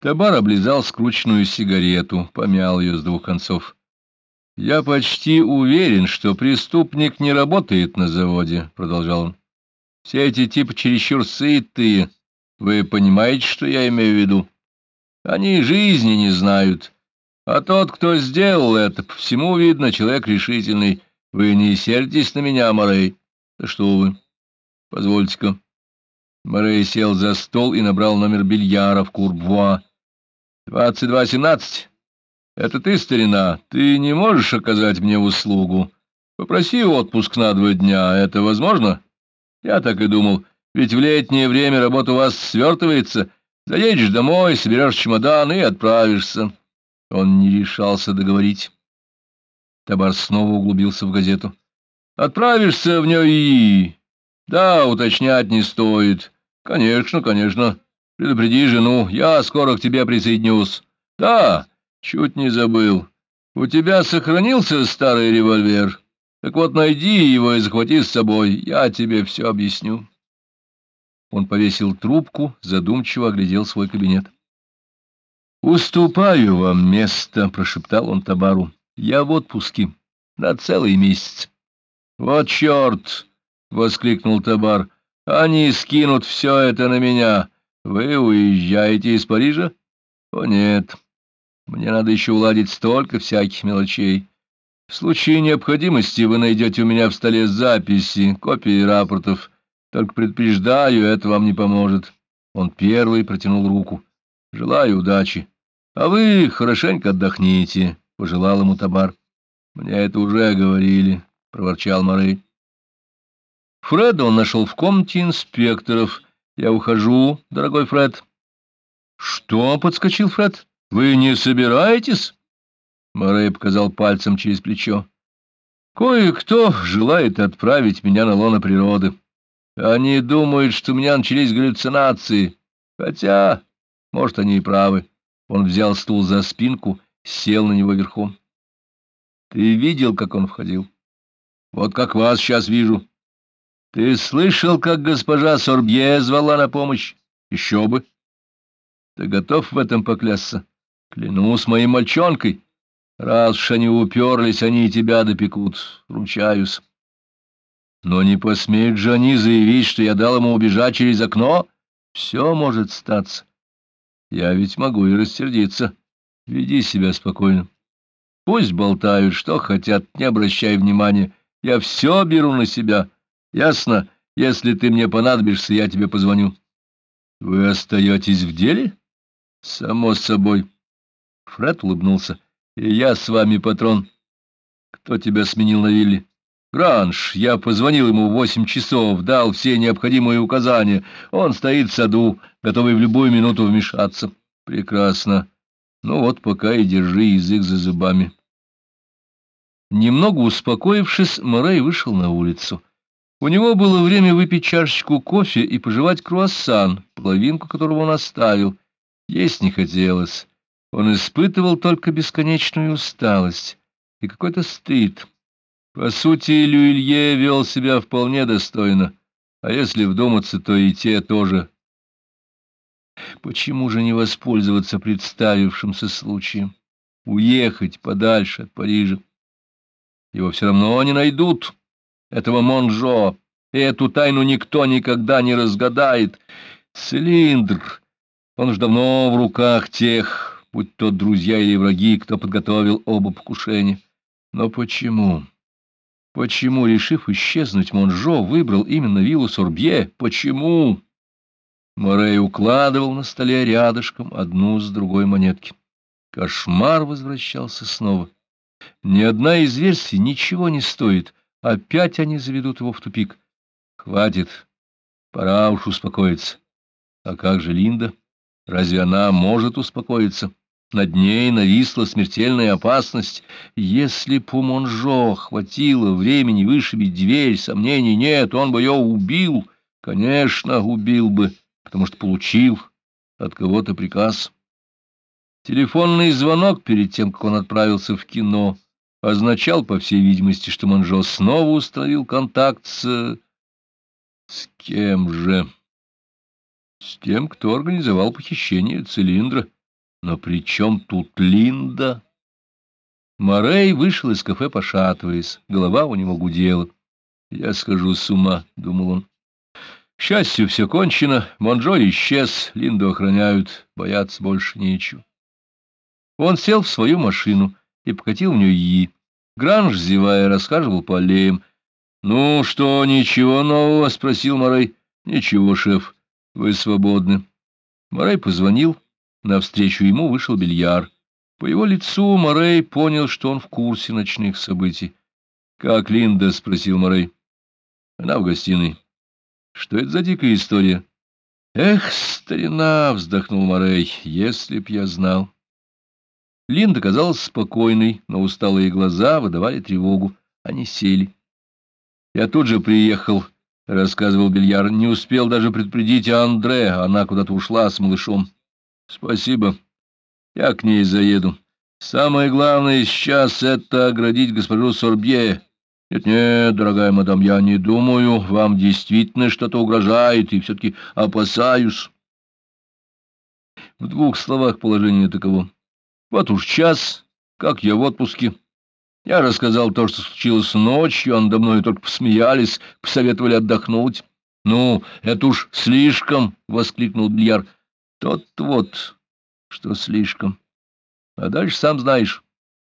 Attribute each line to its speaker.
Speaker 1: Табар облизал скрученную сигарету, помял ее с двух концов. — Я почти уверен, что преступник не работает на заводе, — продолжал он. — Все эти типы чересчур сытые. Вы понимаете, что я имею в виду? Они жизни не знают. А тот, кто сделал это, по всему видно, человек решительный. Вы не сердитесь на меня, Морей. Да что вы. Позвольте-ка. Морей сел за стол и набрал номер бильяра в Курбуа. «Двадцать два семнадцать. Это ты, старина, ты не можешь оказать мне услугу? Попроси отпуск на два дня, это возможно? Я так и думал, ведь в летнее время работа у вас свертывается. Заедешь домой, соберешь чемодан и отправишься». Он не решался договорить. Табар снова углубился в газету. «Отправишься в нее Да, уточнять не стоит. Конечно, конечно. Предупреди жену, я скоро к тебе присоединюсь. Да, чуть не забыл. У тебя сохранился старый револьвер? Так вот, найди его и захвати с собой, я тебе все объясню. Он повесил трубку, задумчиво оглядел свой кабинет. «Уступаю вам место», — прошептал он Табару. «Я в отпуске. На целый месяц». «Вот черт!» — воскликнул Табар. «Они скинут все это на меня. Вы уезжаете из Парижа? О, нет. Мне надо еще уладить столько всяких мелочей. В случае необходимости вы найдете у меня в столе записи, копии рапортов. Только предупреждаю, это вам не поможет. Он первый протянул руку. Желаю удачи. А вы хорошенько отдохните, — пожелал ему Табар. Мне это уже говорили, — проворчал Морей. Фреда он нашел в комнате инспекторов — я ухожу, дорогой Фред. Что? — подскочил Фред. Вы не собираетесь? Морей показал пальцем через плечо. Кое-кто желает отправить меня на лоно природы. Они думают, что у меня начались галлюцинации. Хотя, может, они и правы. Он взял стул за спинку, сел на него верхом. Ты видел, как он входил? Вот как вас сейчас вижу. Ты слышал, как госпожа Сорбье звала на помощь? Еще бы. Ты готов в этом поклясться? Клянусь моей мальчонкой. Раз уж они уперлись, они и тебя допекут. Ручаюсь. Но не посмеют же они заявить, что я дал ему убежать через окно? Все может статься. Я ведь могу и рассердиться. Веди себя спокойно. Пусть болтают, что хотят, не обращай внимания. Я все беру на себя. Ясно? Если ты мне понадобишься, я тебе позвоню. Вы остаетесь в деле? Само собой. Фред улыбнулся. И я с вами, патрон. Кто тебя сменил на вилле? Гранж. Я позвонил ему в восемь часов, дал все необходимые указания. Он стоит в саду, готовый в любую минуту вмешаться. Прекрасно. Ну вот пока и держи язык за зубами. Немного успокоившись, Морей вышел на улицу. У него было время выпить чашечку кофе и пожевать круассан, половинку которого он оставил. Есть не хотелось. Он испытывал только бесконечную усталость и какой-то стыд. По сути, Люилье вел себя вполне достойно, а если вдуматься, то и те тоже. Почему же не воспользоваться представившимся случаем? Уехать подальше от Парижа? Его все равно не найдут этого Монжо, и эту тайну никто никогда не разгадает. Цилиндр, он уж давно в руках тех, будь то друзья или враги, кто подготовил оба покушения. Но почему? Почему, решив исчезнуть, Монжо выбрал именно виллу Сорбье? Почему? Морей укладывал на столе рядышком одну с другой монетки. Кошмар возвращался снова. Ни одна из версий ничего не стоит — Опять они заведут его в тупик. Хватит, пора уж успокоиться. А как же Линда? Разве она может успокоиться? Над ней нависла смертельная опасность. Если б у Монжо хватило времени вышибить дверь, сомнений нет, он бы ее убил. Конечно, убил бы, потому что получил от кого-то приказ. Телефонный звонок перед тем, как он отправился в кино — означал, по всей видимости, что Манжо снова установил контакт с... С кем же? С тем, кто организовал похищение цилиндра. Но при чем тут Линда? Морей вышел из кафе, пошатываясь. Голова у него гудела. «Я схожу с ума», — думал он. К счастью, все кончено. Монжо исчез, Линду охраняют, бояться больше нечего. Он сел в свою машину и покатил в Yi. Гранж, зевая, рассказывал по аллеям. — Ну что, ничего нового? — спросил Морей. — Ничего, шеф, вы свободны. Морей позвонил. Навстречу ему вышел бильяр. По его лицу Морей понял, что он в курсе ночных событий. — Как Линда? — спросил Морей. — Она в гостиной. — Что это за дикая история? — Эх, старина! — вздохнул Морей. — Если б я знал. Линда казалась спокойной, но усталые глаза выдавали тревогу. Они сели. «Я тут же приехал», — рассказывал Бельяр. «Не успел даже предупредить Андре, она куда-то ушла с малышом». «Спасибо. Я к ней заеду. Самое главное сейчас — это оградить госпожу Сорбье. Нет-нет, дорогая мадам, я не думаю, вам действительно что-то угрожает, и все-таки опасаюсь». В двух словах положение таково. Вот уж час, как я в отпуске. Я рассказал то, что случилось ночью, а надо мной только посмеялись, посоветовали отдохнуть. — Ну, это уж слишком! — воскликнул Бильяр. — Тот вот, что слишком. А дальше сам знаешь.